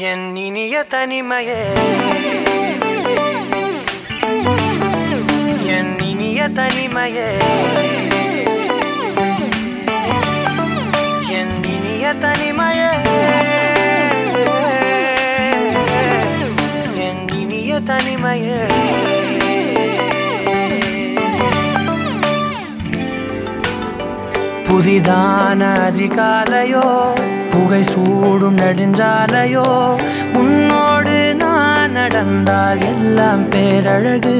என் இனிய தனிமையே. என் இனிய தனிமையே. என் இனிய தனிமையே. என் இனிய தனிமையே. புதிதான அதிகாலையோ புகை சூடும் நெடுஞ்சாலையோ உன்னோடு நான் நடந்தால் எல்லாம் பேரழகு.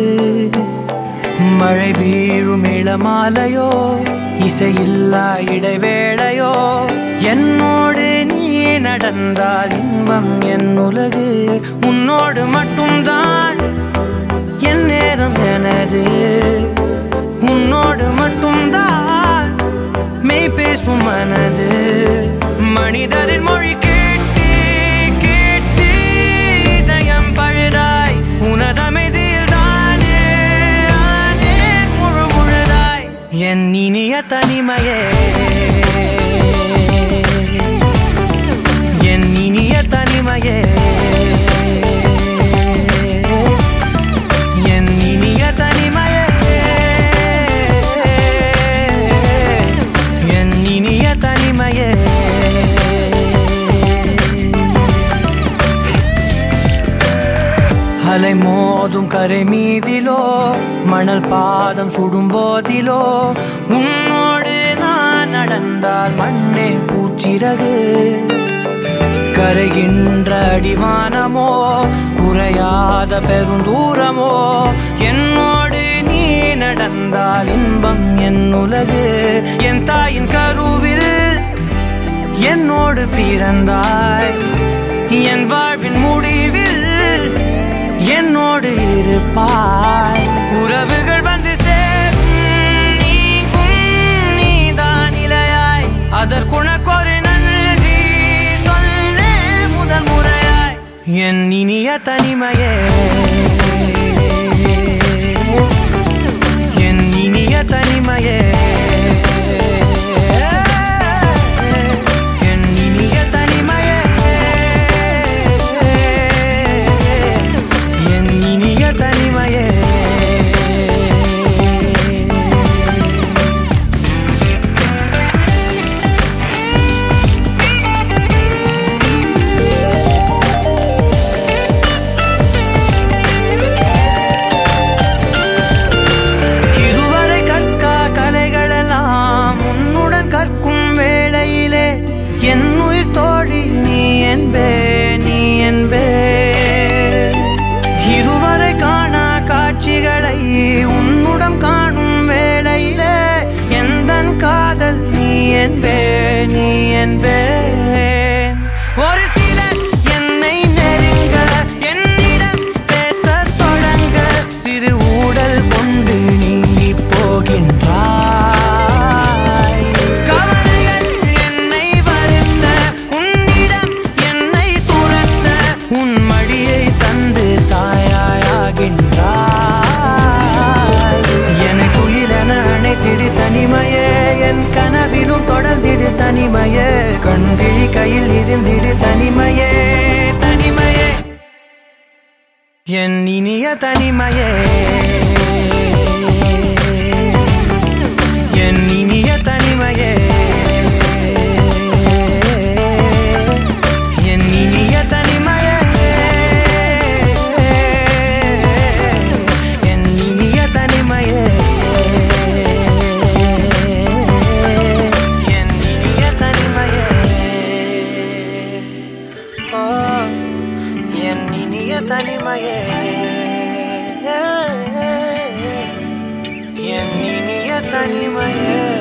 மழை வீழும் இளமாலையோ இசையில்லா இடைவேளையோ என்னோடு நீ நடந்தால் இன்பம் என் உலகு. உன்னோடு மட்டும்தான் என் நேரம் எனது. என் இனிய தனிமையே. என் இனிய தனிமையே. என் இனிய தனிமையே. அலை மோதும் கரை மீதிலோ மணல் பாதம் சுடும் போதிலோ உன்னோடு நான் நடந்தால் மண்ணே பூச்சிறகு. கரைகின்ற அடிவானமோ குறையாத பெருந்தூரமோ என்னோடு நீ நடந்தால் இன்பம் என் உலகு. என் தாயின் கருவில் என்னோடு பிறந்தாய். இருப்பாய் உறவுகள் வந்து சேரும். நீங்கும் நீதான் இலையாய். அதற்குணக்கொரு நன்றி சொல்ல முதல் முறையாய். என் இனிய தனிமையே. என் இனிய தனிமையே. நீ ஒரு சிலர் என்னை நெருங்க என்னிடம் பேசத் தொடங்க. சிறு ஊடல் கொண்டு நீங்கி போகின்றாய். கவலைகள் என்னை வருத்த உன்னிடம் என்னை துரத்த உன் மடியை தந்து தாயாயாகின்றாய். எனக்கு அணைத்திடு தனிமையே என் கனவிலும் தொடர்ந்திடு தனிமையே. கண்கிழி இருந்திடு தனிமையே தனிமையே. என் இனிய தனிமையே. என் தனிமையே. என் இனிய தனிமையே.